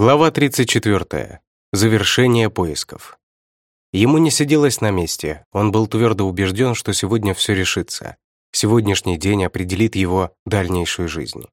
Глава 34. Завершение поисков. Ему не сиделось на месте, он был твердо убежден, что сегодня все решится. Сегодняшний день определит его дальнейшую жизнь.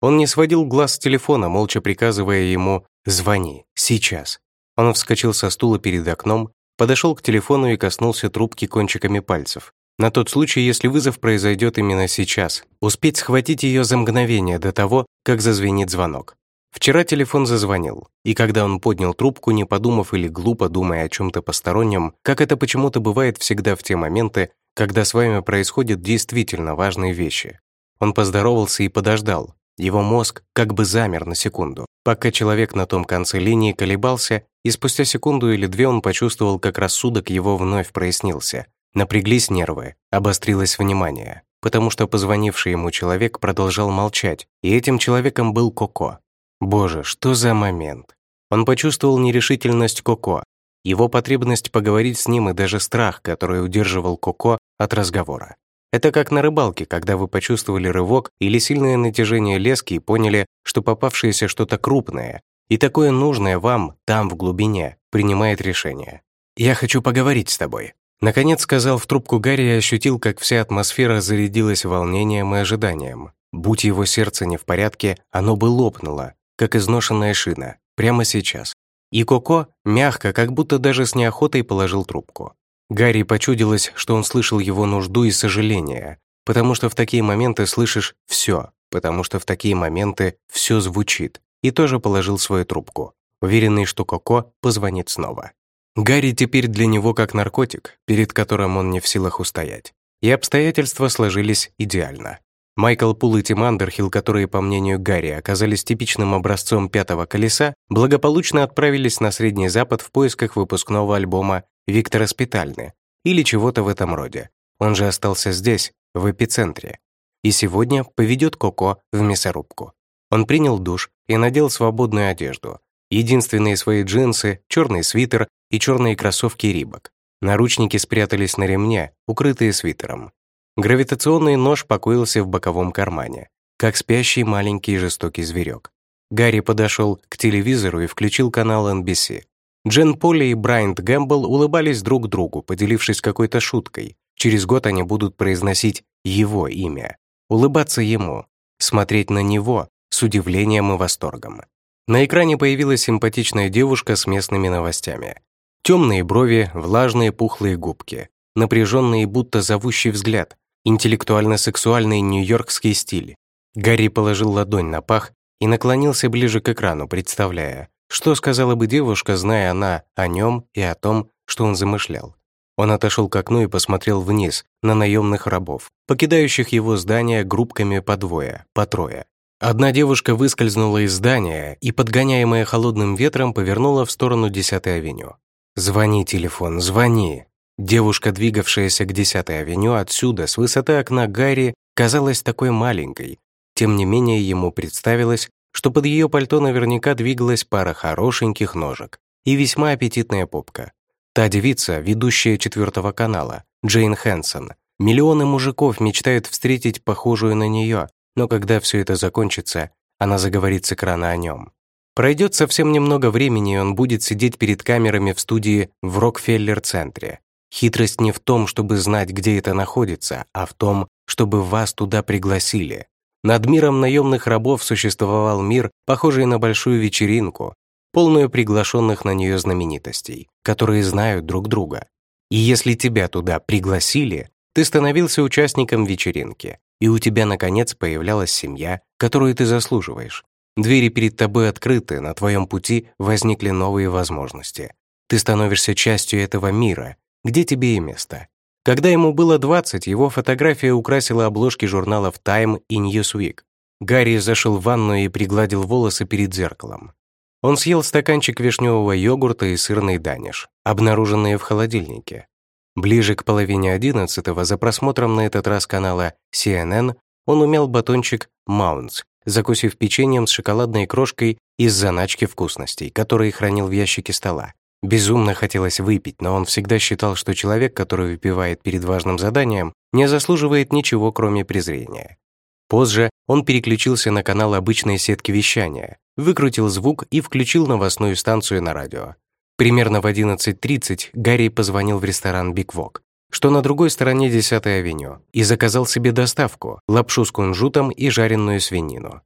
Он не сводил глаз с телефона, молча приказывая ему «Звони, сейчас». Он вскочил со стула перед окном, подошел к телефону и коснулся трубки кончиками пальцев. На тот случай, если вызов произойдет именно сейчас, успеть схватить ее за мгновение до того, как зазвенит звонок. Вчера телефон зазвонил, и когда он поднял трубку, не подумав или глупо думая о чем-то постороннем, как это почему-то бывает всегда в те моменты, когда с вами происходят действительно важные вещи. Он поздоровался и подождал. Его мозг как бы замер на секунду, пока человек на том конце линии колебался, и спустя секунду или две он почувствовал, как рассудок его вновь прояснился. Напряглись нервы, обострилось внимание, потому что позвонивший ему человек продолжал молчать, и этим человеком был Коко. Боже, что за момент? Он почувствовал нерешительность Коко, его потребность поговорить с ним и даже страх, который удерживал Коко от разговора. Это как на рыбалке, когда вы почувствовали рывок или сильное натяжение лески и поняли, что попавшееся что-то крупное, и такое нужное вам, там, в глубине, принимает решение. «Я хочу поговорить с тобой», Наконец сказал в трубку Гарри и ощутил, как вся атмосфера зарядилась волнением и ожиданием. Будь его сердце не в порядке, оно бы лопнуло, как изношенная шина, прямо сейчас. И Коко мягко, как будто даже с неохотой положил трубку. Гарри почудилось, что он слышал его нужду и сожаление, потому что в такие моменты слышишь все, потому что в такие моменты все звучит, и тоже положил свою трубку, уверенный, что Коко позвонит снова. Гарри теперь для него как наркотик, перед которым он не в силах устоять. И обстоятельства сложились идеально. Майкл Пул и Тим Андерхилл, которые, по мнению Гарри, оказались типичным образцом пятого колеса, благополучно отправились на Средний Запад в поисках выпускного альбома «Виктора Спитальны» или чего-то в этом роде. Он же остался здесь, в эпицентре. И сегодня поведет Коко в мясорубку. Он принял душ и надел свободную одежду. Единственные свои джинсы, черный свитер и черные кроссовки Рибок. Наручники спрятались на ремне, укрытые свитером. Гравитационный нож покоился в боковом кармане, как спящий маленький жестокий зверек. Гарри подошел к телевизору и включил канал NBC. Джен Полли и Брайант Гэмбл улыбались друг другу, поделившись какой-то шуткой. Через год они будут произносить его имя, улыбаться ему, смотреть на него с удивлением и восторгом. На экране появилась симпатичная девушка с местными новостями. Темные брови, влажные пухлые губки, напряженный будто зовущий взгляд, интеллектуально-сексуальный нью-йоркский стиль. Гарри положил ладонь на пах и наклонился ближе к экрану, представляя, что сказала бы девушка, зная она о нем и о том, что он замышлял. Он отошел к окну и посмотрел вниз на наемных рабов, покидающих его здание группками по двое, по трое. Одна девушка выскользнула из здания и, подгоняемая холодным ветром, повернула в сторону 10-й авеню. «Звони, телефон, звони!» Девушка, двигавшаяся к 10-й авеню отсюда, с высоты окна Гарри, казалась такой маленькой. Тем не менее, ему представилось, что под ее пальто наверняка двигалась пара хорошеньких ножек и весьма аппетитная попка. Та девица, ведущая четвертого канала, Джейн Хэнсон. Миллионы мужиков мечтают встретить похожую на нее, но когда все это закончится, она заговорит с экрана о нем. Пройдет совсем немного времени, и он будет сидеть перед камерами в студии в Рокфеллер-центре. Хитрость не в том, чтобы знать, где это находится, а в том, чтобы вас туда пригласили. Над миром наемных рабов существовал мир, похожий на большую вечеринку, полную приглашенных на нее знаменитостей, которые знают друг друга. И если тебя туда пригласили, ты становился участником вечеринки, и у тебя, наконец, появлялась семья, которую ты заслуживаешь. Двери перед тобой открыты, на твоем пути возникли новые возможности. Ты становишься частью этого мира, где тебе и место. Когда ему было 20, его фотография украсила обложки журналов Time и Newsweek. Гарри зашел в ванну и пригладил волосы перед зеркалом. Он съел стаканчик вишневого йогурта и сырный даниш, обнаруженные в холодильнике. Ближе к половине одиннадцатого за просмотром на этот раз канала CNN он умел батончик Mounds, закусив печеньем с шоколадной крошкой из заначки вкусностей, которые хранил в ящике стола. Безумно хотелось выпить, но он всегда считал, что человек, который выпивает перед важным заданием, не заслуживает ничего, кроме презрения. Позже он переключился на канал обычной сетки вещания, выкрутил звук и включил новостную станцию на радио. Примерно в 11.30 Гарри позвонил в ресторан «Биг Вок», что на другой стороне 10-й авеню, и заказал себе доставку, лапшу с кунжутом и жареную свинину.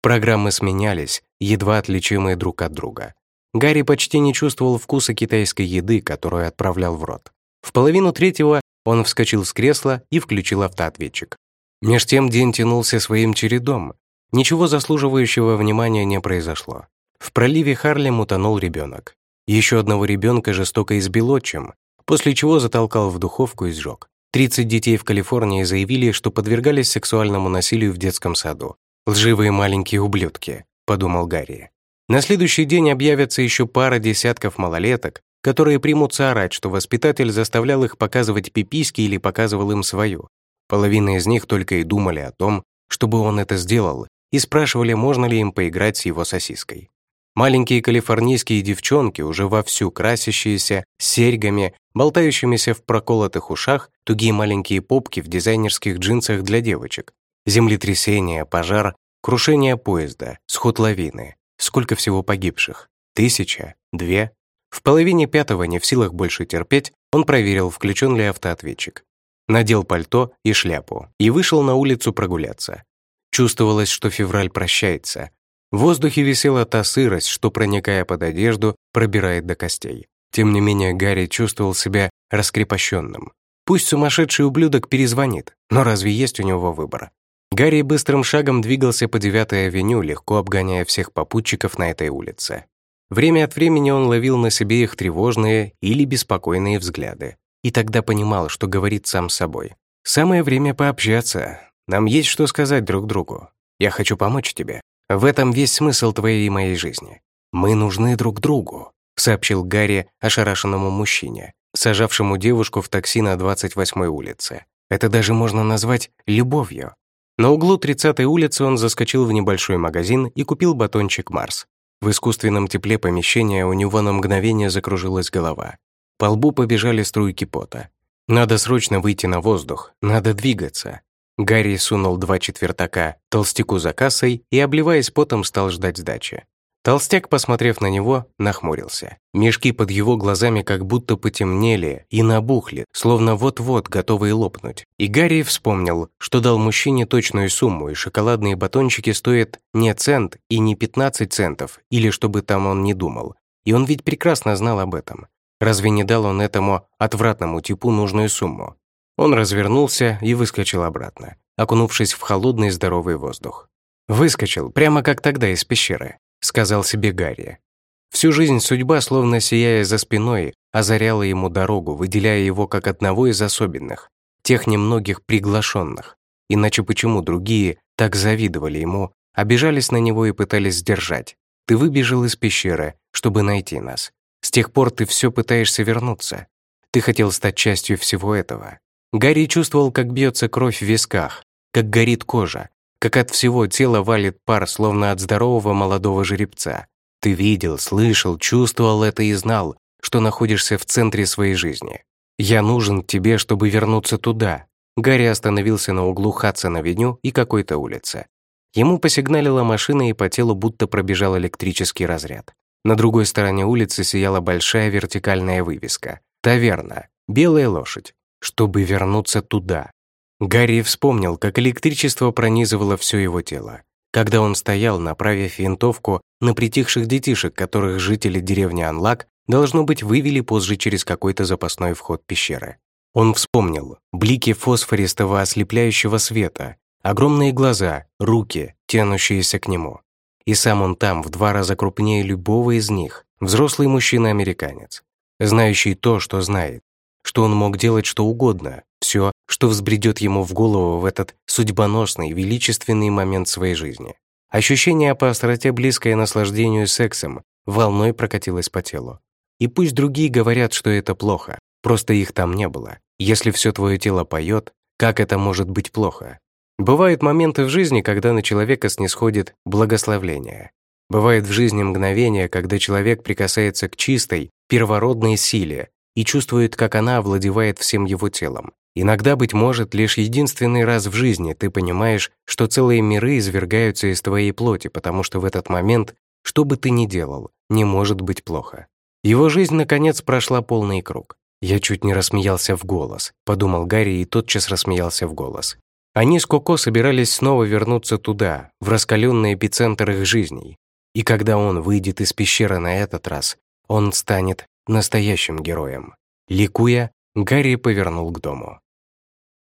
Программы сменялись, едва отличимые друг от друга. Гарри почти не чувствовал вкуса китайской еды, которую отправлял в рот. В половину третьего он вскочил с кресла и включил автоответчик. Меж тем день тянулся своим чередом. Ничего заслуживающего внимания не произошло. В проливе Харлем утонул ребенок. Еще одного ребенка жестоко избил отчим, после чего затолкал в духовку и сжег. 30 детей в Калифорнии заявили, что подвергались сексуальному насилию в детском саду. «Лживые маленькие ублюдки», — подумал Гарри. На следующий день объявятся еще пара десятков малолеток, которые примутся орать, что воспитатель заставлял их показывать пиписьки или показывал им свою. Половина из них только и думали о том, чтобы он это сделал, и спрашивали, можно ли им поиграть с его сосиской. Маленькие калифорнийские девчонки, уже вовсю красящиеся, с серьгами, болтающимися в проколотых ушах, тугие маленькие попки в дизайнерских джинсах для девочек. Землетрясение, пожар, крушение поезда, сход лавины. Сколько всего погибших? Тысяча? Две? В половине пятого, не в силах больше терпеть, он проверил, включен ли автоответчик. Надел пальто и шляпу и вышел на улицу прогуляться. Чувствовалось, что февраль прощается, в воздухе висела та сырость, что, проникая под одежду, пробирает до костей. Тем не менее, Гарри чувствовал себя раскрепощенным. Пусть сумасшедший ублюдок перезвонит, но разве есть у него выбор? Гарри быстрым шагом двигался по 9-й авеню, легко обгоняя всех попутчиков на этой улице. Время от времени он ловил на себе их тревожные или беспокойные взгляды. И тогда понимал, что говорит сам с собой. «Самое время пообщаться. Нам есть что сказать друг другу. Я хочу помочь тебе. В этом весь смысл твоей и моей жизни. Мы нужны друг другу», сообщил Гарри ошарашенному мужчине, сажавшему девушку в такси на 28-й улице. Это даже можно назвать любовью. На углу 30-й улицы он заскочил в небольшой магазин и купил батончик «Марс». В искусственном тепле помещения у него на мгновение закружилась голова. По лбу побежали струйки пота. Надо срочно выйти на воздух, надо двигаться. Гарри сунул два четвертака толстяку за кассой и, обливаясь потом, стал ждать сдачи. Толстяк, посмотрев на него, нахмурился. Мешки под его глазами как будто потемнели и набухли, словно вот-вот готовые лопнуть. И Гарри вспомнил, что дал мужчине точную сумму, и шоколадные батончики стоят не цент и не 15 центов, или чтобы там он не думал. И он ведь прекрасно знал об этом. Разве не дал он этому отвратному типу нужную сумму? Он развернулся и выскочил обратно, окунувшись в холодный здоровый воздух. «Выскочил, прямо как тогда из пещеры», — сказал себе Гарри. Всю жизнь судьба, словно сияя за спиной, озаряла ему дорогу, выделяя его как одного из особенных, тех немногих приглашенных. Иначе почему другие так завидовали ему, обижались на него и пытались сдержать? Ты выбежал из пещеры, чтобы найти нас. С тех пор ты все пытаешься вернуться. Ты хотел стать частью всего этого. Гарри чувствовал, как бьется кровь в висках, как горит кожа, как от всего тела валит пар, словно от здорового молодого жеребца. Ты видел, слышал, чувствовал это и знал, что находишься в центре своей жизни. «Я нужен тебе, чтобы вернуться туда». Гарри остановился на углу Хадсон-авеню и какой-то улицы. Ему посигналила машина, и по телу будто пробежал электрический разряд. На другой стороне улицы сияла большая вертикальная вывеска. «Таверна. Белая лошадь чтобы вернуться туда. Гарри вспомнил, как электричество пронизывало все его тело, когда он стоял, направив винтовку на притихших детишек, которых жители деревни Анлак, должно быть, вывели позже через какой-то запасной вход пещеры. Он вспомнил блики фосфористого ослепляющего света, огромные глаза, руки, тянущиеся к нему. И сам он там, в два раза крупнее любого из них, взрослый мужчина-американец, знающий то, что знает, что он мог делать что угодно, все, что взбредет ему в голову в этот судьбоносный, величественный момент своей жизни. Ощущение по остроте, близкое наслаждению сексом, волной прокатилось по телу. И пусть другие говорят, что это плохо, просто их там не было. Если все твое тело поет, как это может быть плохо? Бывают моменты в жизни, когда на человека снисходит благословление. Бывает в жизни мгновение, когда человек прикасается к чистой, первородной силе, и чувствует, как она овладевает всем его телом. Иногда, быть может, лишь единственный раз в жизни ты понимаешь, что целые миры извергаются из твоей плоти, потому что в этот момент Что бы ты ни делал, не может быть плохо. Его жизнь, наконец, прошла полный круг. Я чуть не рассмеялся в голос, подумал Гарри и тотчас рассмеялся в голос. Они с Коко собирались снова вернуться туда, в раскаленный эпицентр их жизней. И когда он выйдет из пещеры на этот раз, он станет настоящим героем. Ликуя, Гарри повернул к дому.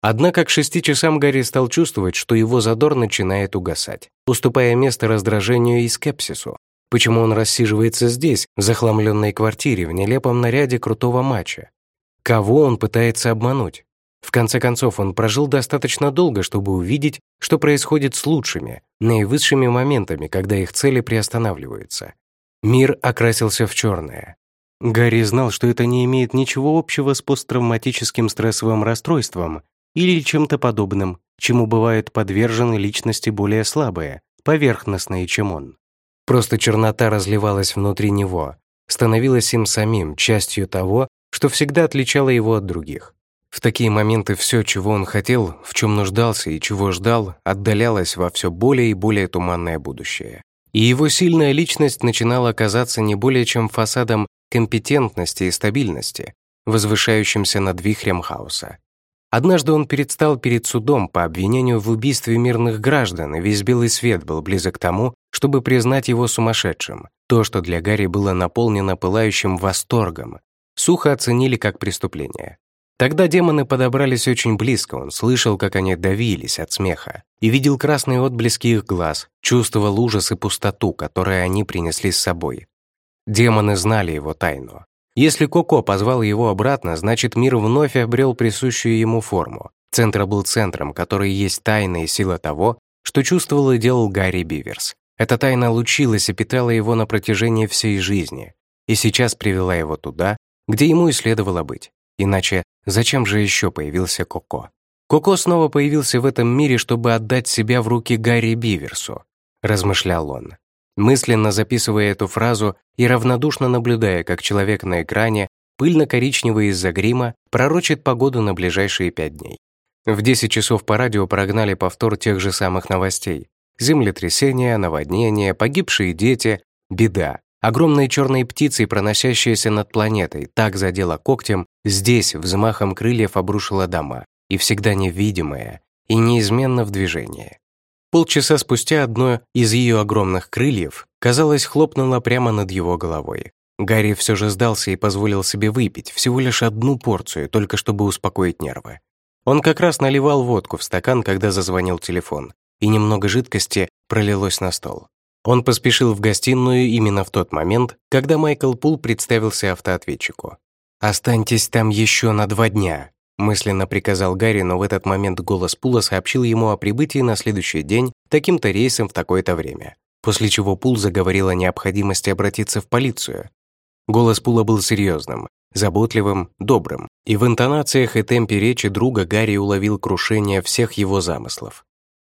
Однако к шести часам Гарри стал чувствовать, что его задор начинает угасать, уступая место раздражению и скепсису. Почему он рассиживается здесь, в захламленной квартире, в нелепом наряде крутого матча? Кого он пытается обмануть? В конце концов, он прожил достаточно долго, чтобы увидеть, что происходит с лучшими, наивысшими моментами, когда их цели приостанавливаются. Мир окрасился в черное. Гарри знал, что это не имеет ничего общего с посттравматическим стрессовым расстройством или чем-то подобным, чему бывают подвержены личности более слабые, поверхностные, чем он. Просто чернота разливалась внутри него, становилась им самим, частью того, что всегда отличало его от других. В такие моменты все, чего он хотел, в чем нуждался и чего ждал, отдалялось во все более и более туманное будущее. И его сильная личность начинала казаться не более чем фасадом компетентности и стабильности, возвышающимся над вихрем хаоса. Однажды он предстал перед судом по обвинению в убийстве мирных граждан, и весь белый свет был близок к тому, чтобы признать его сумасшедшим. То, что для Гарри было наполнено пылающим восторгом, сухо оценили как преступление. Тогда демоны подобрались очень близко, он слышал, как они давились от смеха, и видел красные отблески их глаз, чувствовал ужас и пустоту, которые они принесли с собой. Демоны знали его тайну. Если Коко позвал его обратно, значит мир вновь обрел присущую ему форму. Центр был центром, который есть тайна и сила того, что чувствовал и делал Гарри Биверс. Эта тайна лучилась и питала его на протяжении всей жизни, и сейчас привела его туда, где ему и следовало быть. Иначе зачем же еще появился Коко? Коко снова появился в этом мире, чтобы отдать себя в руки Гарри Биверсу, размышлял он мысленно записывая эту фразу и равнодушно наблюдая, как человек на экране, пыльно-коричневый из-за грима, пророчит погоду на ближайшие пять дней. В 10 часов по радио прогнали повтор тех же самых новостей. Землетрясение, наводнение, погибшие дети, беда. Огромные черные птицы, проносящиеся над планетой, так задела когтем, здесь взмахом крыльев обрушила дома, и всегда невидимое, и неизменно в движении. Полчаса спустя одно из ее огромных крыльев, казалось, хлопнуло прямо над его головой. Гарри все же сдался и позволил себе выпить всего лишь одну порцию, только чтобы успокоить нервы. Он как раз наливал водку в стакан, когда зазвонил телефон, и немного жидкости пролилось на стол. Он поспешил в гостиную именно в тот момент, когда Майкл Пул представился автоответчику. «Останьтесь там еще на два дня», мысленно приказал Гарри, но в этот момент голос Пула сообщил ему о прибытии на следующий день таким-то рейсом в такое-то время, после чего Пул заговорил о необходимости обратиться в полицию. Голос Пула был серьезным, заботливым, добрым, и в интонациях и темпе речи друга Гарри уловил крушение всех его замыслов.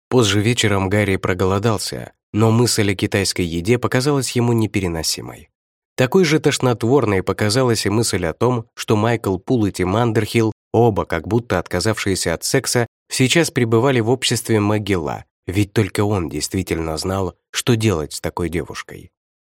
Позже вечером Гарри проголодался, но мысль о китайской еде показалась ему непереносимой. Такой же тошнотворной показалась и мысль о том, что Майкл Пул и Тим Андерхилл Оба, как будто отказавшиеся от секса, сейчас пребывали в обществе Магелла, ведь только он действительно знал, что делать с такой девушкой.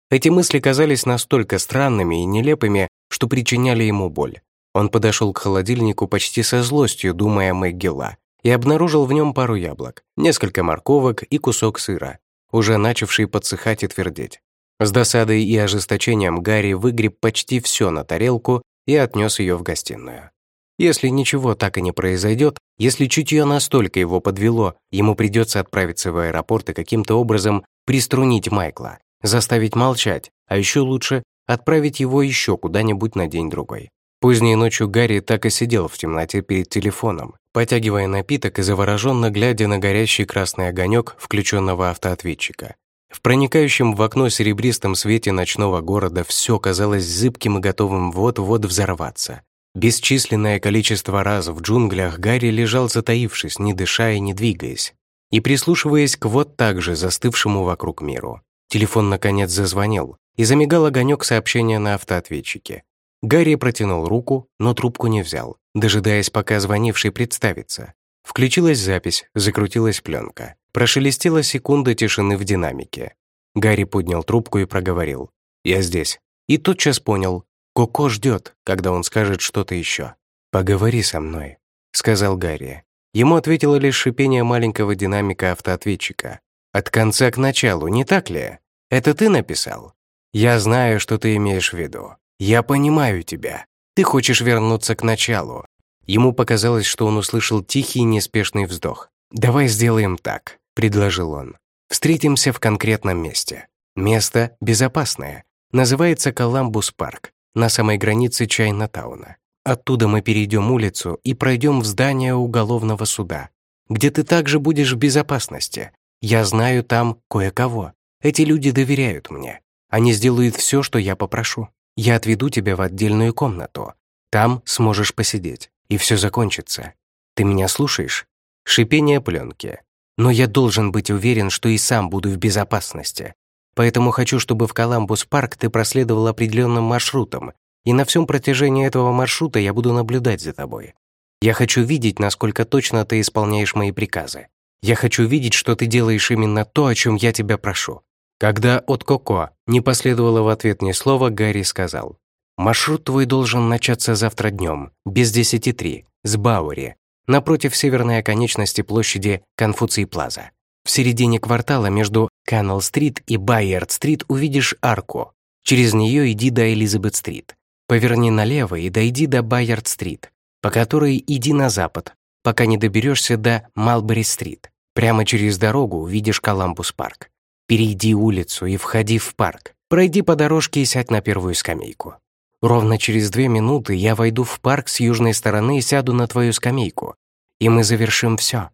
Эти мысли казались настолько странными и нелепыми, что причиняли ему боль. Он подошел к холодильнику почти со злостью, думая о Мэггилла, и обнаружил в нем пару яблок, несколько морковок и кусок сыра, уже начавший подсыхать и твердеть. С досадой и ожесточением Гарри выгреб почти все на тарелку и отнес ее в гостиную. Если ничего так и не произойдет, если чутье настолько его подвело, ему придется отправиться в аэропорт и каким-то образом приструнить Майкла, заставить молчать, а еще лучше отправить его еще куда-нибудь на день-другой. Поздней ночью Гарри так и сидел в темноте перед телефоном, потягивая напиток и завороженно глядя на горящий красный огонек включенного автоответчика. В проникающем в окно серебристом свете ночного города все казалось зыбким и готовым вот-вот взорваться. Бесчисленное количество раз в джунглях Гарри лежал затаившись, не дыша и не двигаясь, и прислушиваясь к вот так же застывшему вокруг миру. Телефон наконец зазвонил, и замигал огонек сообщения на автоответчике. Гарри протянул руку, но трубку не взял, дожидаясь, пока звонивший представится. Включилась запись, закрутилась пленка. Прошелестела секунда тишины в динамике. Гарри поднял трубку и проговорил. «Я здесь». И тотчас понял. Коко ждет, когда он скажет что-то еще. «Поговори со мной», — сказал Гарри. Ему ответило лишь шипение маленького динамика автоответчика. «От конца к началу, не так ли? Это ты написал? Я знаю, что ты имеешь в виду. Я понимаю тебя. Ты хочешь вернуться к началу». Ему показалось, что он услышал тихий неспешный вздох. «Давай сделаем так», — предложил он. «Встретимся в конкретном месте. Место безопасное. Называется Коламбус парк, на самой границе Чайна-тауна. Оттуда мы перейдем улицу и пройдем в здание уголовного суда, где ты также будешь в безопасности. Я знаю там кое-кого. Эти люди доверяют мне. Они сделают все, что я попрошу. Я отведу тебя в отдельную комнату. Там сможешь посидеть, и все закончится. Ты меня слушаешь? Шипение пленки. Но я должен быть уверен, что и сам буду в безопасности. Поэтому хочу, чтобы в Коламбус-парк ты проследовал определенным маршрутом, и на всем протяжении этого маршрута я буду наблюдать за тобой. Я хочу видеть, насколько точно ты исполняешь мои приказы. Я хочу видеть, что ты делаешь именно то, о чем я тебя прошу». Когда от Коко не последовало в ответ ни слова, Гарри сказал, «Маршрут твой должен начаться завтра днем, без десяти три, с Бауэри, напротив северной оконечности площади Конфуций-Плаза. В середине квартала между Каннел-стрит и Байерд-стрит увидишь арку. Через нее иди до Элизабет-стрит. Поверни налево и дойди до Байерд-стрит, по которой иди на запад, пока не доберешься до Малбери-стрит. Прямо через дорогу увидишь Коламбус-парк. Перейди улицу и входи в парк. Пройди по дорожке и сядь на первую скамейку. Ровно через две минуты я войду в парк с южной стороны и сяду на твою скамейку. И мы завершим все.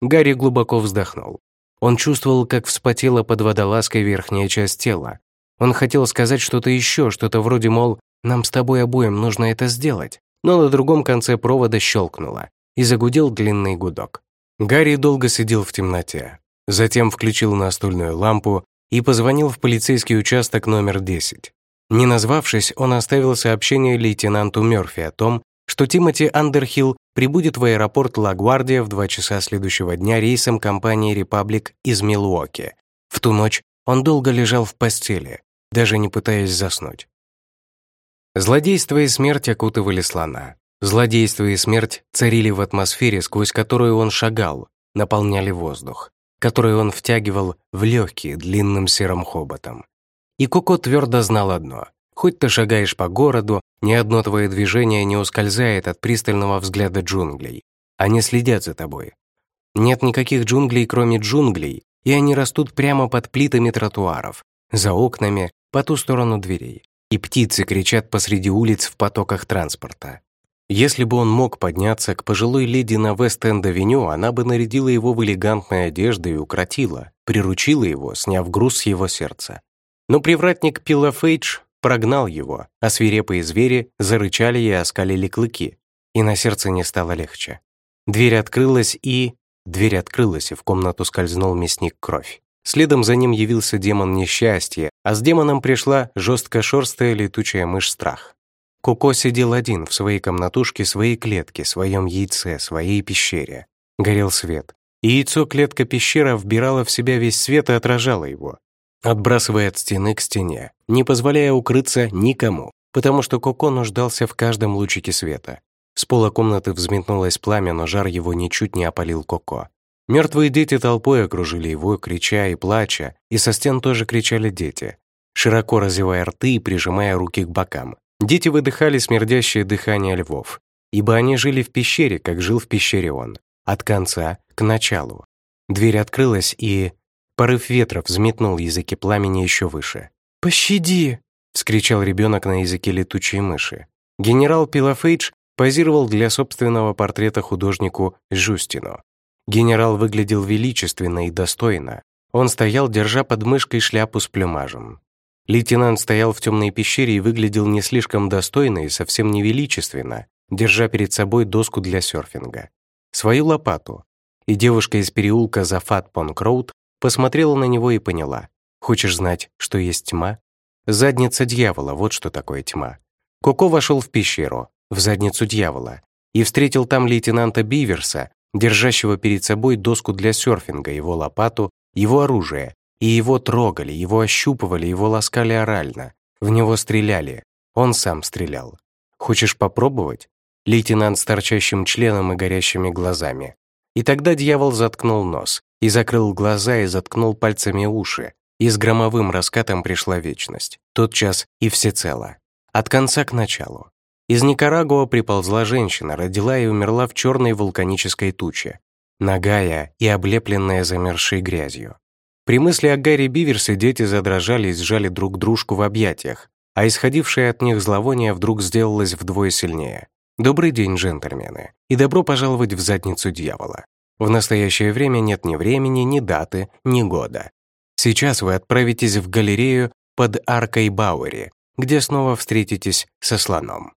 Гарри глубоко вздохнул. Он чувствовал, как вспотела под водолазкой верхняя часть тела. Он хотел сказать что-то еще, что-то вроде, мол, нам с тобой обоим нужно это сделать. Но на другом конце провода щелкнуло, и загудел длинный гудок. Гарри долго сидел в темноте. Затем включил настольную лампу и позвонил в полицейский участок номер 10. Не назвавшись, он оставил сообщение лейтенанту Мёрфи о том, что Тимоти Андерхилл прибудет в аэропорт Лагвардия в 2 часа следующего дня рейсом компании «Репаблик» из Милуоки. В ту ночь он долго лежал в постели, даже не пытаясь заснуть. Злодейство и смерть окутывали слона. Злодейство и смерть царили в атмосфере, сквозь которую он шагал, наполняли воздух, который он втягивал в легкие длинным серым хоботом. И Коко твердо знал одно. Хоть ты шагаешь по городу, ни одно твое движение не ускользает от пристального взгляда джунглей. Они следят за тобой. Нет никаких джунглей, кроме джунглей, и они растут прямо под плитами тротуаров, за окнами, по ту сторону дверей и птицы кричат посреди улиц в потоках транспорта. Если бы он мог подняться к пожилой леди на Вест-Энд-авеню, она бы нарядила его в элегантные одежды и укротила, приручила его, сняв груз с его сердца. Но привратник Пила Фейдж прогнал его, а свирепые звери зарычали и оскалили клыки, и на сердце не стало легче. Дверь открылась и... Дверь открылась, и в комнату скользнул мясник кровь. Следом за ним явился демон несчастья, а с демоном пришла жесткошерстая летучая мышь страх. Коко сидел один в своей комнатушке, своей клетке, своем яйце, своей пещере. Горел свет. И яйцо-клетка-пещера вбирала в себя весь свет и отражала его, отбрасывая от стены к стене, не позволяя укрыться никому, потому что Коко нуждался в каждом лучике света. С пола комнаты взметнулось пламя, но жар его ничуть не опалил Коко. Мертвые дети толпой окружили его, крича и плача, и со стен тоже кричали дети, широко разевая рты и прижимая руки к бокам. Дети выдыхали смердящее дыхание львов, ибо они жили в пещере, как жил в пещере он, от конца к началу. Дверь открылась, и порыв ветра взметнул языки пламени еще выше. «Пощади!» — вскричал ребенок на языке летучей мыши. Генерал Пилофейдж позировал для собственного портрета художнику Жустину. Генерал выглядел величественно и достойно. Он стоял, держа под мышкой шляпу с плюмажем. Лейтенант стоял в темной пещере и выглядел не слишком достойно и совсем не величественно, держа перед собой доску для серфинга. Свою лопату. И девушка из переулка за Фатпонг Роуд посмотрела на него и поняла. «Хочешь знать, что есть тьма?» Задница дьявола, вот что такое тьма. Коко вошел в пещеру, в задницу дьявола, и встретил там лейтенанта Биверса, держащего перед собой доску для серфинга, его лопату, его оружие И его трогали, его ощупывали, его ласкали орально. В него стреляли. Он сам стрелял. Хочешь попробовать? Лейтенант с торчащим членом и горящими глазами. И тогда дьявол заткнул нос, и закрыл глаза, и заткнул пальцами уши, и с громовым раскатом пришла вечность. Тот час и всецело. От конца к началу. Из Никарагуа приползла женщина, родила и умерла в черной вулканической туче, нагая и облепленная замерзшей грязью. При мысли о Гарри Биверсе дети задрожали и сжали друг дружку в объятиях, а исходившее от них зловоние вдруг сделалось вдвое сильнее. Добрый день, джентльмены, и добро пожаловать в задницу дьявола. В настоящее время нет ни времени, ни даты, ни года. Сейчас вы отправитесь в галерею под аркой Бауэри, где снова встретитесь со слоном.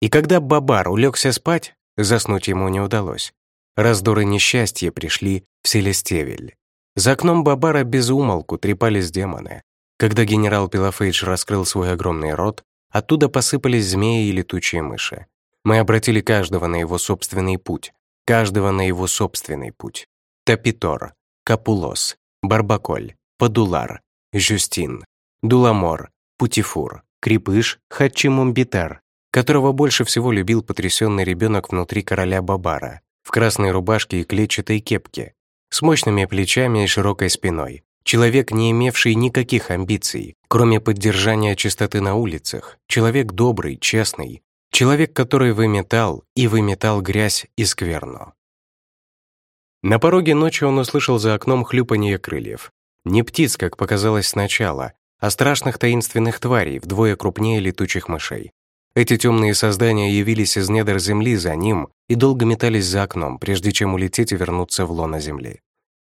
И когда Бабар улегся спать, заснуть ему не удалось. Раздоры несчастья пришли в Селестевель. За окном Бабара без умолку трепались демоны. Когда генерал Пилофейдж раскрыл свой огромный рот, оттуда посыпались змеи и летучие мыши. Мы обратили каждого на его собственный путь, каждого на его собственный путь. Тапитор, Капулос, Барбаколь, Падулар, Жюстин, Дуламор, Путифур, Крепыш, Хачимумбитер, которого больше всего любил потрясенный ребенок внутри короля Бабара, в красной рубашке и клетчатой кепке, с мощными плечами и широкой спиной. Человек, не имевший никаких амбиций, кроме поддержания чистоты на улицах. Человек добрый, честный. Человек, который выметал и выметал грязь и скверну. На пороге ночи он услышал за окном хлюпанье крыльев. Не птиц, как показалось сначала, а страшных таинственных тварей, вдвое крупнее летучих мышей. Эти темные создания явились из недр земли за ним и долго метались за окном, прежде чем улететь и вернуться в лоно земли.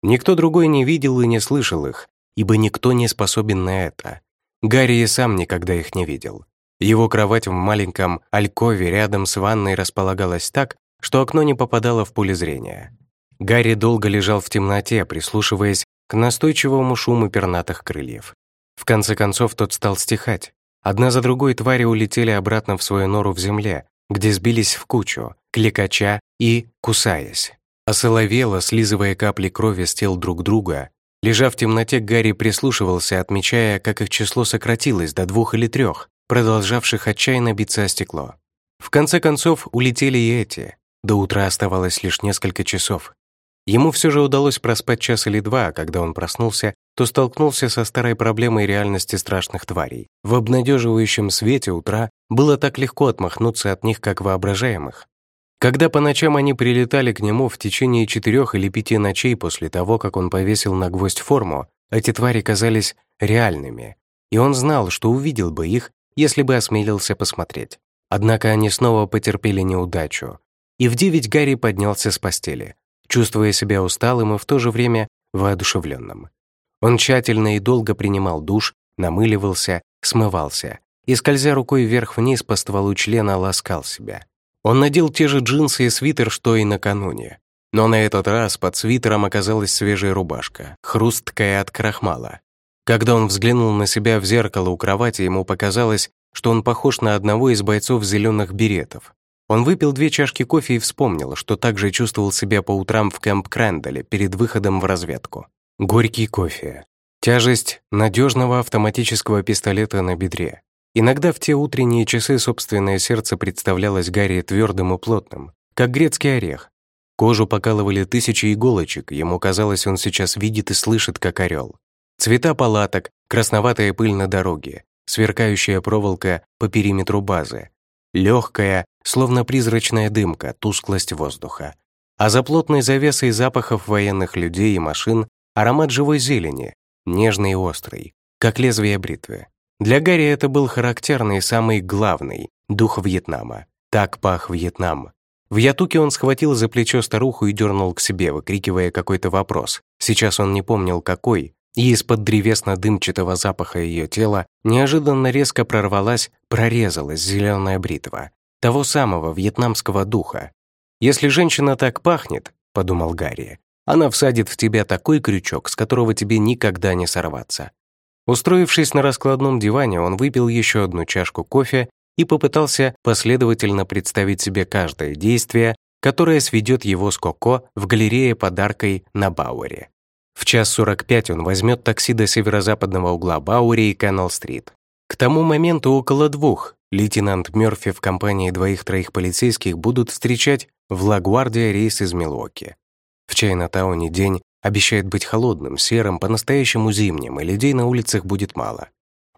Никто другой не видел и не слышал их, ибо никто не способен на это. Гарри и сам никогда их не видел. Его кровать в маленьком алькове рядом с ванной располагалась так, что окно не попадало в поле зрения. Гарри долго лежал в темноте, прислушиваясь к настойчивому шуму пернатых крыльев. В конце концов тот стал стихать. Одна за другой твари улетели обратно в свою нору в земле, где сбились в кучу, клекача и кусаясь. Осоловело, слизывая капли крови с тел друг друга, лежа в темноте, Гарри прислушивался, отмечая, как их число сократилось до двух или трех, продолжавших отчаянно биться о стекло. В конце концов, улетели и эти. До утра оставалось лишь несколько часов. Ему все же удалось проспать час или два, а когда он проснулся, то столкнулся со старой проблемой реальности страшных тварей. В обнадеживающем свете утра было так легко отмахнуться от них, как воображаемых. Когда по ночам они прилетали к нему в течение четырех или пяти ночей после того, как он повесил на гвоздь форму, эти твари казались реальными, и он знал, что увидел бы их, если бы осмелился посмотреть. Однако они снова потерпели неудачу, и в девять Гарри поднялся с постели, чувствуя себя усталым и в то же время воодушевленным. Он тщательно и долго принимал душ, намыливался, смывался и, скользя рукой вверх-вниз по стволу члена, ласкал себя. Он надел те же джинсы и свитер, что и накануне. Но на этот раз под свитером оказалась свежая рубашка, хрусткая от крахмала. Когда он взглянул на себя в зеркало у кровати, ему показалось, что он похож на одного из бойцов зеленых беретов. Он выпил две чашки кофе и вспомнил, что также чувствовал себя по утрам в Кэмп Кренделе перед выходом в разведку. Горький кофе. Тяжесть надежного автоматического пистолета на бедре. Иногда в те утренние часы собственное сердце представлялось Гарри твердым и плотным, как грецкий орех. Кожу покалывали тысячи иголочек, ему казалось, он сейчас видит и слышит, как орел. Цвета палаток, красноватая пыль на дороге, сверкающая проволока по периметру базы, легкая, словно призрачная дымка, тусклость воздуха. А за плотной завесой запахов военных людей и машин Аромат живой зелени, нежный и острый, как лезвие бритвы. Для Гарри это был характерный и самый главный дух Вьетнама. Так пах Вьетнам. В Ятуке он схватил за плечо старуху и дернул к себе, выкрикивая какой-то вопрос. Сейчас он не помнил, какой, и из-под древесно-дымчатого запаха ее тела неожиданно резко прорвалась, прорезалась зеленая бритва. Того самого вьетнамского духа. «Если женщина так пахнет», — подумал Гарри, она всадит в тебя такой крючок, с которого тебе никогда не сорваться. Устроившись на раскладном диване, он выпил еще одну чашку кофе и попытался последовательно представить себе каждое действие, которое сведет его с Коко в галерее подаркой на Бауэре. В час 45 он возьмет такси до северо-западного угла Баури и Канал-стрит. К тому моменту около двух лейтенант Мёрфи в компании двоих-троих полицейских будут встречать в Лагуардия рейс из Милуоки. В Чайна-тауне день обещает быть холодным, серым, по-настоящему зимним, и людей на улицах будет мало.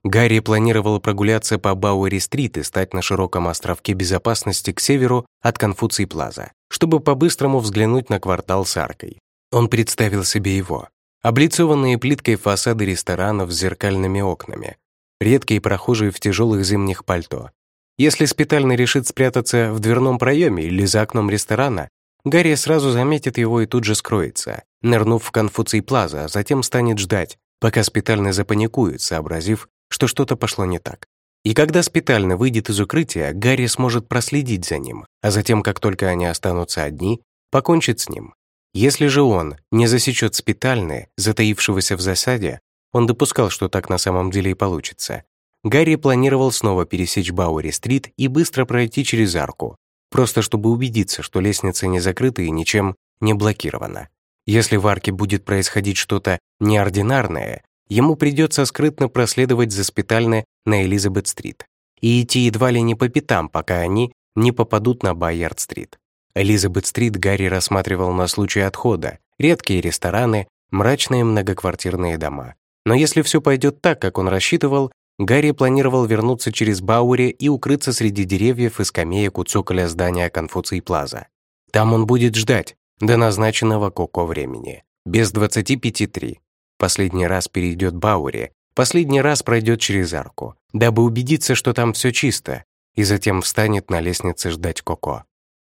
Гарри планировал прогуляться по Бауэри-стрит и стать на широком островке безопасности к северу от Конфуций-плаза, чтобы по-быстрому взглянуть на квартал с аркой. Он представил себе его. Облицованные плиткой фасады ресторанов с зеркальными окнами, редкие прохожие в тяжелых зимних пальто. Если спитальный решит спрятаться в дверном проеме или за окном ресторана, Гарри сразу заметит его и тут же скроется, нырнув в Конфуций Плаза, а затем станет ждать, пока спитальный запаникует, сообразив, что что-то пошло не так. И когда спитальный выйдет из укрытия, Гарри сможет проследить за ним, а затем, как только они останутся одни, покончит с ним. Если же он не засечет спитальны, затаившегося в засаде, он допускал, что так на самом деле и получится. Гарри планировал снова пересечь Бауэри-стрит и быстро пройти через арку, просто чтобы убедиться, что лестница не закрыта и ничем не блокирована. Если в арке будет происходить что-то неординарное, ему придется скрытно проследовать за спитальной на Элизабет-стрит и идти едва ли не по пятам, пока они не попадут на Байярд-стрит. Элизабет-стрит Гарри рассматривал на случай отхода, редкие рестораны, мрачные многоквартирные дома. Но если все пойдет так, как он рассчитывал, Гарри планировал вернуться через Бауэри и укрыться среди деревьев и скамеек у цоколя здания Конфуций Плаза. Там он будет ждать до назначенного Коко времени. Без 25.3. Последний раз перейдет Бауэри, последний раз пройдет через арку, дабы убедиться, что там все чисто, и затем встанет на лестнице ждать Коко.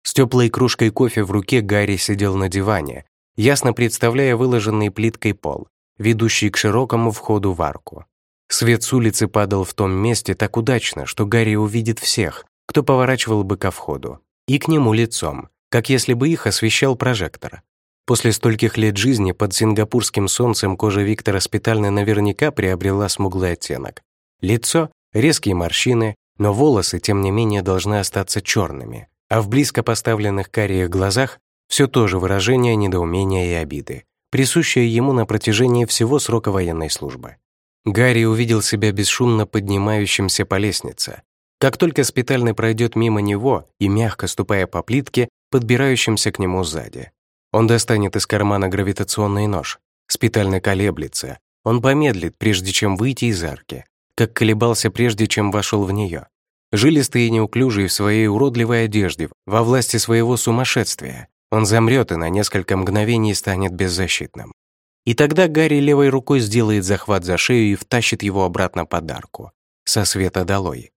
С теплой кружкой кофе в руке Гарри сидел на диване, ясно представляя выложенный плиткой пол, ведущий к широкому входу в арку. Свет с улицы падал в том месте так удачно, что Гарри увидит всех, кто поворачивал бы ко входу, и к нему лицом, как если бы их освещал прожектор. После стольких лет жизни под сингапурским солнцем кожа Виктора Спитальной наверняка приобрела смуглый оттенок. Лицо — резкие морщины, но волосы, тем не менее, должны остаться черными, а в близко поставленных карих глазах все то же выражение недоумения и обиды присущая ему на протяжении всего срока военной службы. Гарри увидел себя бесшумно поднимающимся по лестнице. Как только спитальный пройдет мимо него и, мягко ступая по плитке, подбирающимся к нему сзади. Он достанет из кармана гравитационный нож. Спитальный колеблется. Он помедлит, прежде чем выйти из арки, как колебался прежде, чем вошел в нее. Жилистый и неуклюжий в своей уродливой одежде, во власти своего сумасшествия, он замрет и на несколько мгновений станет беззащитным. И тогда Гарри левой рукой сделает захват за шею и втащит его обратно под арку. Со света долой.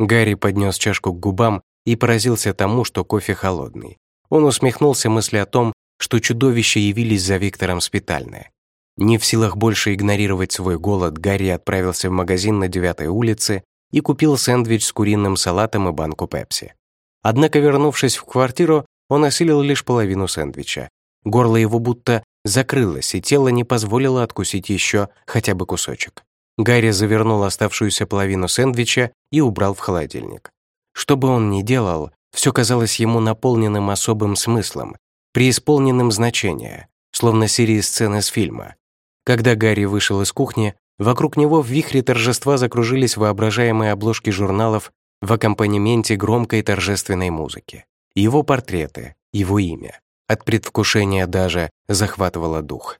Гарри поднес чашку к губам и поразился тому, что кофе холодный. Он усмехнулся мысли о том, что чудовища явились за Виктором Спитальное. Не в силах больше игнорировать свой голод, Гарри отправился в магазин на 9 улице и купил сэндвич с куриным салатом и банку пепси. Однако, вернувшись в квартиру, он осилил лишь половину сэндвича. Горло его будто закрылось, и тело не позволило откусить еще хотя бы кусочек. Гарри завернул оставшуюся половину сэндвича и убрал в холодильник. Что бы он ни делал, все казалось ему наполненным особым смыслом, преисполненным значения, словно серии сцен из фильма. Когда Гарри вышел из кухни, вокруг него в вихре торжества закружились воображаемые обложки журналов в аккомпанементе громкой торжественной музыки. Его портреты, его имя. От предвкушения даже захватывало дух.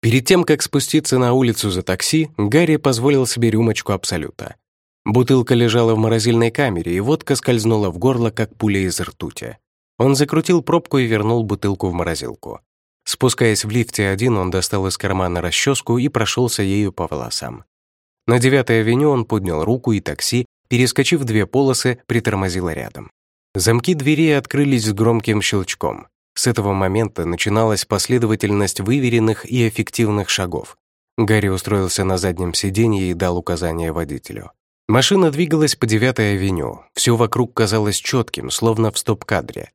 Перед тем, как спуститься на улицу за такси, Гарри позволил себе рюмочку Абсолюта. Бутылка лежала в морозильной камере, и водка скользнула в горло, как пуля из ртути. Он закрутил пробку и вернул бутылку в морозилку. Спускаясь в лифте один, он достал из кармана расческу и прошелся ею по волосам. На 9-й авеню он поднял руку, и такси, перескочив две полосы, притормозило рядом. Замки двери открылись с громким щелчком. С этого момента начиналась последовательность выверенных и эффективных шагов. Гарри устроился на заднем сиденье и дал указание водителю. Машина двигалась по 9-й авеню. Все вокруг казалось четким, словно в стоп-кадре.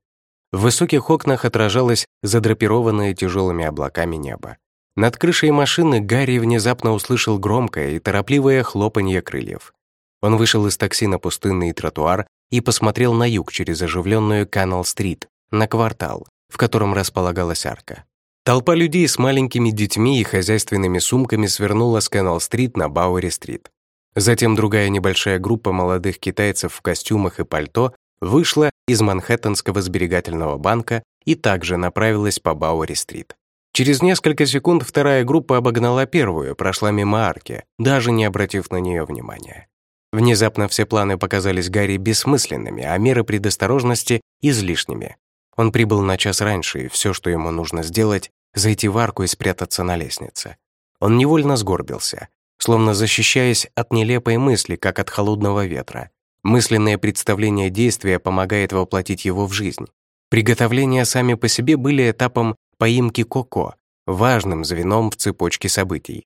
В высоких окнах отражалось задрапированное тяжелыми облаками небо. Над крышей машины Гарри внезапно услышал громкое и торопливое хлопанье крыльев. Он вышел из такси на пустынный тротуар и посмотрел на юг через оживленную Канал-стрит, на квартал, в котором располагалась арка. Толпа людей с маленькими детьми и хозяйственными сумками свернула с Канал-стрит на Бауэри-стрит. Затем другая небольшая группа молодых китайцев в костюмах и пальто вышла из Манхэттенского сберегательного банка и также направилась по Бауэри-стрит. Через несколько секунд вторая группа обогнала первую, прошла мимо арки, даже не обратив на нее внимания. Внезапно все планы показались Гарри бессмысленными, а меры предосторожности — излишними. Он прибыл на час раньше, и все, что ему нужно сделать — зайти в арку и спрятаться на лестнице. Он невольно сгорбился, словно защищаясь от нелепой мысли, как от холодного ветра. Мысленное представление действия помогает воплотить его в жизнь. Приготовления сами по себе были этапом поимки Коко, важным звеном в цепочке событий.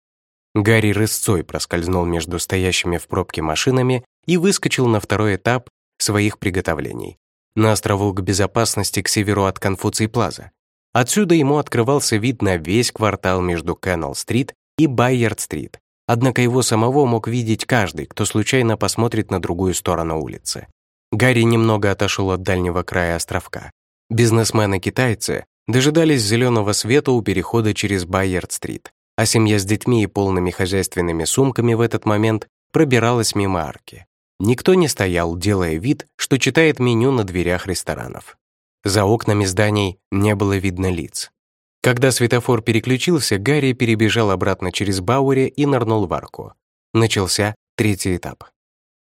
Гарри рысцой проскользнул между стоящими в пробке машинами и выскочил на второй этап своих приготовлений. На островок безопасности к северу от Конфуций-Плаза. Отсюда ему открывался вид на весь квартал между Кеннел-стрит и Байерд-стрит, однако его самого мог видеть каждый, кто случайно посмотрит на другую сторону улицы. Гарри немного отошел от дальнего края островка. Бизнесмены-китайцы дожидались зеленого света у перехода через Байерд-стрит, а семья с детьми и полными хозяйственными сумками в этот момент пробиралась мимо арки. Никто не стоял, делая вид, что читает меню на дверях ресторанов. За окнами зданий не было видно лиц. Когда светофор переключился, Гарри перебежал обратно через Бауэри и нырнул в арку. Начался третий этап.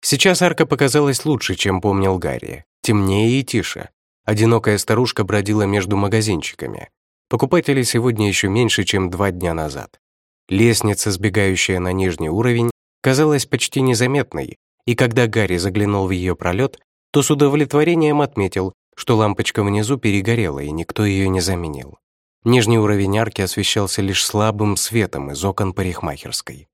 Сейчас арка показалась лучше, чем помнил Гарри. Темнее и тише. Одинокая старушка бродила между магазинчиками. Покупателей сегодня еще меньше, чем два дня назад. Лестница, сбегающая на нижний уровень, казалась почти незаметной, и когда Гарри заглянул в ее пролет, то с удовлетворением отметил, что лампочка внизу перегорела, и никто ее не заменил. Нижний уровень арки освещался лишь слабым светом из окон парикмахерской.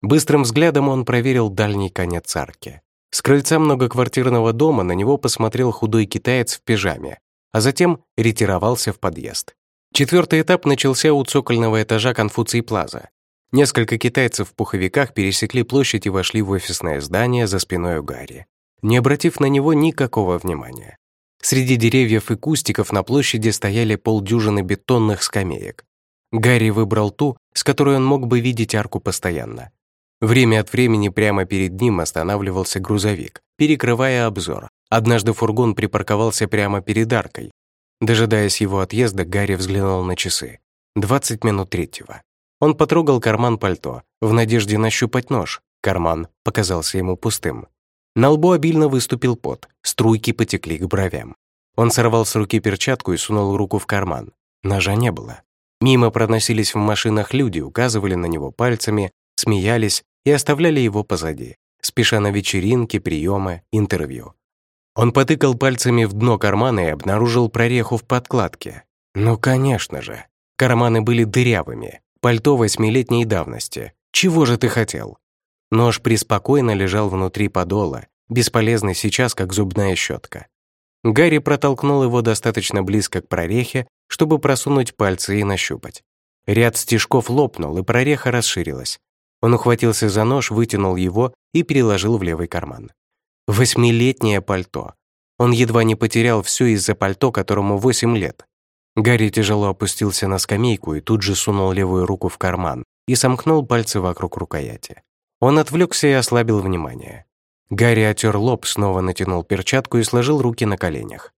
Быстрым взглядом он проверил дальний конец арки. С крыльца многоквартирного дома на него посмотрел худой китаец в пижаме, а затем ретировался в подъезд. Четвертый этап начался у цокольного этажа Конфуции Плаза. Несколько китайцев в пуховиках пересекли площадь и вошли в офисное здание за спиной у Гарри, не обратив на него никакого внимания. Среди деревьев и кустиков на площади стояли полдюжины бетонных скамеек. Гарри выбрал ту, с которой он мог бы видеть арку постоянно. Время от времени прямо перед ним останавливался грузовик, перекрывая обзор. Однажды фургон припарковался прямо перед аркой. Дожидаясь его отъезда, Гарри взглянул на часы. 20 минут третьего. Он потрогал карман пальто, в надежде нащупать нож. Карман показался ему пустым. На лбу обильно выступил пот, струйки потекли к бровям. Он сорвал с руки перчатку и сунул руку в карман. Ножа не было. Мимо проносились в машинах люди, указывали на него пальцами, смеялись и оставляли его позади, спеша на вечеринки, приемы, интервью. Он потыкал пальцами в дно кармана и обнаружил прореху в подкладке. Ну, конечно же. Карманы были дырявыми, пальто восьмилетней давности. Чего же ты хотел? Нож преспокойно лежал внутри подола, бесполезный сейчас, как зубная щетка. Гарри протолкнул его достаточно близко к прорехе, чтобы просунуть пальцы и нащупать. Ряд стежков лопнул, и прореха расширилась. Он ухватился за нож, вытянул его и переложил в левый карман. Восьмилетнее пальто. Он едва не потерял все из-за пальто, которому восемь лет. Гарри тяжело опустился на скамейку и тут же сунул левую руку в карман и сомкнул пальцы вокруг рукояти. Он отвлекся и ослабил внимание. Гарри отер лоб, снова натянул перчатку и сложил руки на коленях.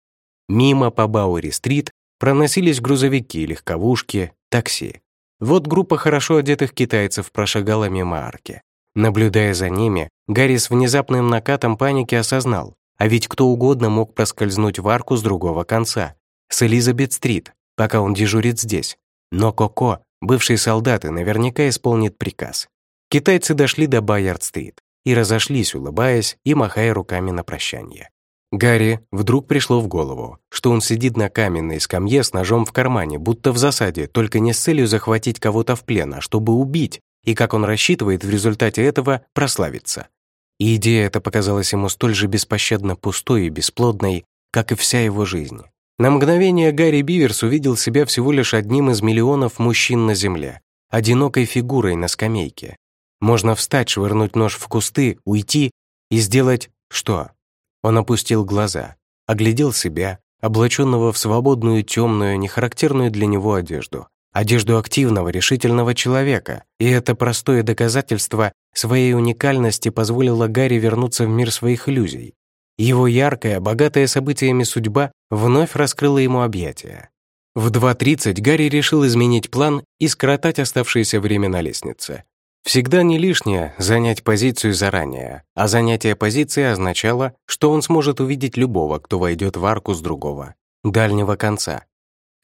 Мимо по Бауэри-стрит проносились грузовики, легковушки, такси. Вот группа хорошо одетых китайцев прошагала мимо арки. Наблюдая за ними, Гарри с внезапным накатом паники осознал, а ведь кто угодно мог проскользнуть в арку с другого конца, с Элизабет-стрит, пока он дежурит здесь. Но Коко, бывший солдат, и наверняка исполнит приказ. Китайцы дошли до Байярд-стрит и разошлись, улыбаясь и махая руками на прощание. Гарри вдруг пришло в голову, что он сидит на каменной скамье с ножом в кармане, будто в засаде, только не с целью захватить кого-то в плен, а чтобы убить, и как он рассчитывает в результате этого прославиться. И идея эта показалась ему столь же беспощадно пустой и бесплодной, как и вся его жизнь. На мгновение Гарри Биверс увидел себя всего лишь одним из миллионов мужчин на Земле, одинокой фигурой на скамейке. Можно встать, швырнуть нож в кусты, уйти и сделать что? Он опустил глаза, оглядел себя, облаченного в свободную, темную, нехарактерную для него одежду, одежду активного, решительного человека, и это простое доказательство своей уникальности позволило Гарри вернуться в мир своих иллюзий. Его яркая, богатая событиями судьба вновь раскрыла ему объятия. В 2.30 Гарри решил изменить план и скоротать оставшееся время на лестнице. Всегда не лишнее занять позицию заранее, а занятие позиции означало, что он сможет увидеть любого, кто войдет в арку с другого, дальнего конца.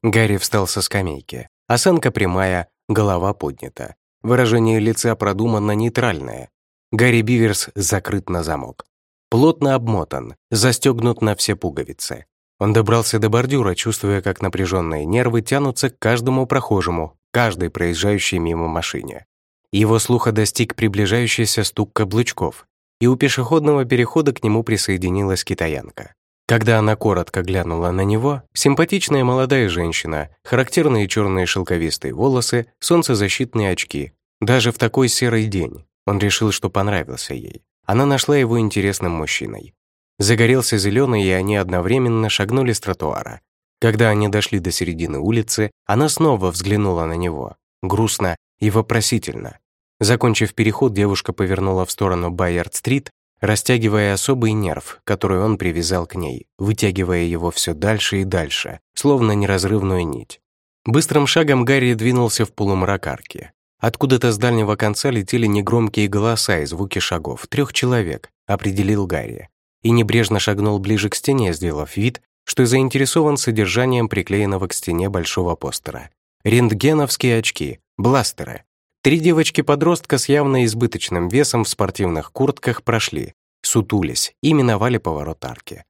Гарри встал со скамейки. Осанка прямая, голова поднята. Выражение лица продуманно нейтральное. Гарри Биверс закрыт на замок. Плотно обмотан, застегнут на все пуговицы. Он добрался до бордюра, чувствуя, как напряженные нервы тянутся к каждому прохожему, каждой проезжающей мимо машине. Его слуха достиг приближающийся стук каблучков, и у пешеходного перехода к нему присоединилась китаянка. Когда она коротко глянула на него, симпатичная молодая женщина, характерные черные шелковистые волосы, солнцезащитные очки. Даже в такой серый день он решил, что понравился ей. Она нашла его интересным мужчиной. Загорелся зеленый, и они одновременно шагнули с тротуара. Когда они дошли до середины улицы, она снова взглянула на него, грустно и вопросительно. Закончив переход, девушка повернула в сторону Байерд-стрит, растягивая особый нерв, который он привязал к ней, вытягивая его все дальше и дальше, словно неразрывную нить. Быстрым шагом Гарри двинулся в полумрак арки. Откуда-то с дальнего конца летели негромкие голоса и звуки шагов. Трех человек, определил Гарри. И небрежно шагнул ближе к стене, сделав вид, что заинтересован содержанием приклеенного к стене большого постера. Рентгеновские очки, бластеры, Три девочки-подростка с явно избыточным весом в спортивных куртках прошли, сутулись и миновали поворот арки.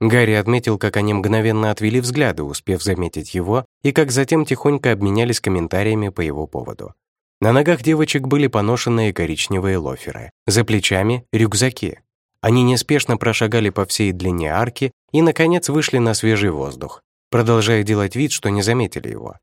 Гарри отметил, как они мгновенно отвели взгляды, успев заметить его, и как затем тихонько обменялись комментариями по его поводу. На ногах девочек были поношенные коричневые лоферы, за плечами — рюкзаки. Они неспешно прошагали по всей длине арки и, наконец, вышли на свежий воздух, продолжая делать вид, что не заметили его.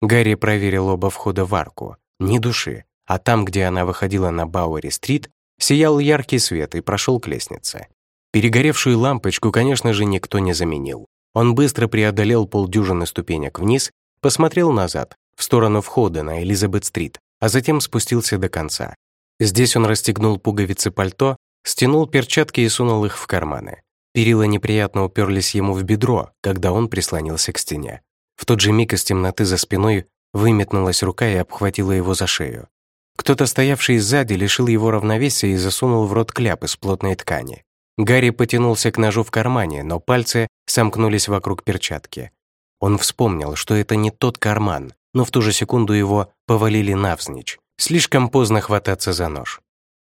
Гарри проверил оба входа в арку. Ни души, а там, где она выходила на Бауэри-стрит, сиял яркий свет и прошел к лестнице. Перегоревшую лампочку, конечно же, никто не заменил. Он быстро преодолел полдюжины ступенек вниз, посмотрел назад, в сторону входа на Элизабет-стрит, а затем спустился до конца. Здесь он расстегнул пуговицы пальто, стянул перчатки и сунул их в карманы. Перила неприятно уперлись ему в бедро, когда он прислонился к стене. В тот же миг из темноты за спиной Выметнулась рука и обхватила его за шею. Кто-то, стоявший сзади, лишил его равновесия и засунул в рот кляп из плотной ткани. Гарри потянулся к ножу в кармане, но пальцы сомкнулись вокруг перчатки. Он вспомнил, что это не тот карман, но в ту же секунду его повалили навзничь. Слишком поздно хвататься за нож.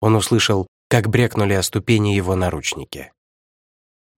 Он услышал, как брякнули о ступени его наручники.